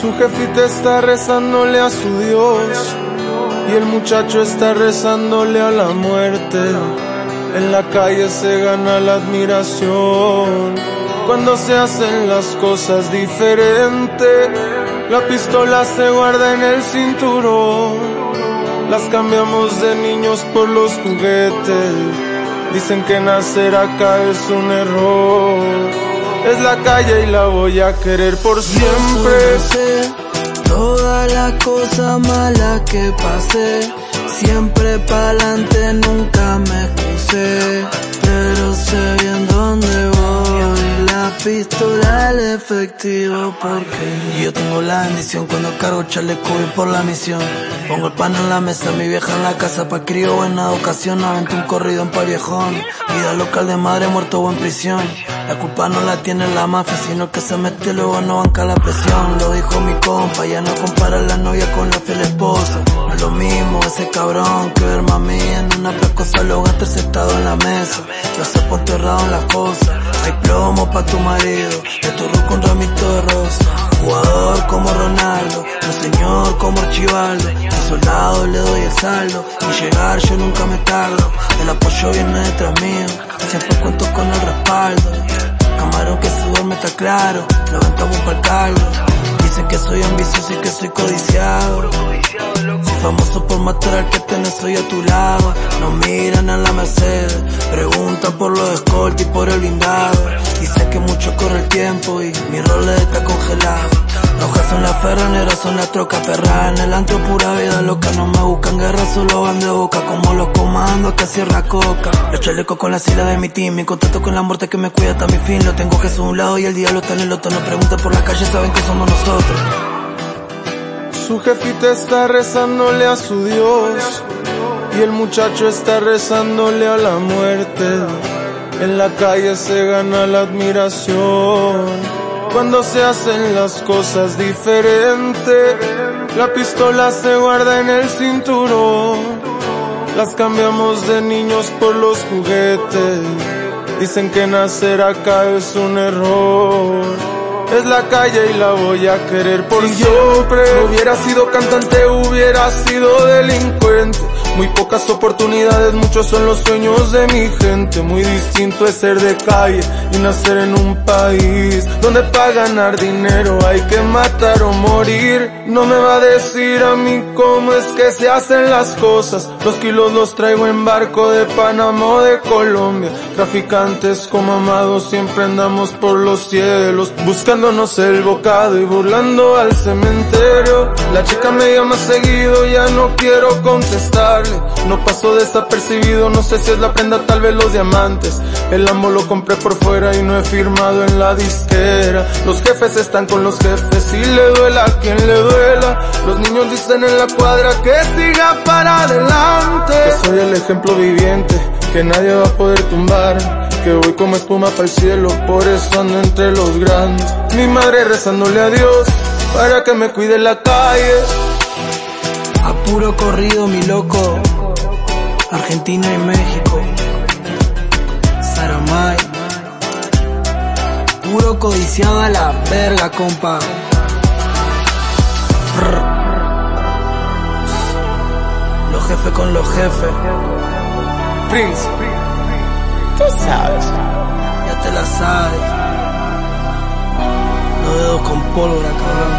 Su jefita está rezándole a su Dios y el muchacho está rezándole a la muerte. En la calle se gana la admiración cuando se hacen las cosas diferente. La pistola se guarda en el cinturón. Las cambiamos de niños por los juguetes. Dicen que nacer acá es un error. Es la calle y la voy a querer por siempre. toda la cosa mala que pasé. Siempre pa'lante nunca me excusé. Pero sé bien dónde voy. La pistola, el efectivo, porque yo tengo la bendición cuando cargo chaleco voy por la misión. Pongo el pan en la mesa, mi vieja en la casa pa' crío buena educación. Avento un corrido en viejón Vida local de madre muerto o en prisión. La culpa no la tiene la mafia, sino que se mete luego no banca la presión. Lo dijo mi compa, ya no compara la novia con la fiel esposa. No es lo mismo ese cabrón que ver mami en una placosa, lo gasta sentado en la mesa. Lo sapo enterrado en la fosa. Hay plomo pa' tu marido, de tu con ramito de rosa. Jugador como Ronaldo, un señor como Archibaldo. Un soldado le doy y llegar yo nunca me tardo. El apoyo viene detrás mío, siempre cuento con el respaldo. Camarón que su duerme está claro, levantamos pa'l caldo. Dicen que soy ambicioso y que soy codiciado. Soy famoso por matar al que tenés hoy a tu lado. No miran a la Mercedes, preguntan por los escoltas y por el blindado. Dicen que mucho corre el tiempo y mi rol está congelado. Rojas son las ferraneras, son las trocas perras. En el antro pura vida loca, no me buscan guerra, solo van de boca. Como los comandos que cierra coca. Los chalecos con la sila de mi team, mi contacto con la muerte que me cuida hasta mi fin. Lo tengo que es un lado y el diablo está en el otro. No pregunten por la calle, saben que somos nosotros. Su jefita está rezándole a su Dios y el muchacho está rezándole a la muerte. En la calle se gana la admiración cuando se hacen las cosas diferente. La pistola se guarda en el cinturón. Las cambiamos de niños por los juguetes. Dicen que nacer acá es un error es la calle y la voy a querer por si siempre. Yo hubiera sido cantante, hubiera sido delincuente. Muy pocas oportunidades, muchos son los sueños de mi gente. Muy distinto es ser de calle y nacer en un país donde para ganar dinero hay que matar o morir. No me va a decir a mí cómo es que se hacen las cosas. Los kilos los traigo en barco de Panamá o de Colombia. Traficantes como amados siempre andamos por los cielos buscándonos el bocado y burlando al cementerio. La chica me llama seguido, ya no quiero contestar no pasó desapercibido, no sé si es la prenda, tal vez los diamantes. El amo lo compré por fuera y no he firmado en la disquera. Los jefes están con los jefes y le duela a quien le duela. Los niños dicen en la cuadra que siga para adelante. Soy el ejemplo viviente, que nadie va a poder tumbar. Que voy como espuma para el cielo, por eso ando entre los grandes. Mi madre rezándole a Dios para que me cuide la calle. A puro corrido, mi loco. Argentina y México. Saramay. Puro codiciado a la verga, compa. Los jefes con los jefes. Prince. Tú sabes. Ya te la sabes. Los dedos con pólvora, cabrón.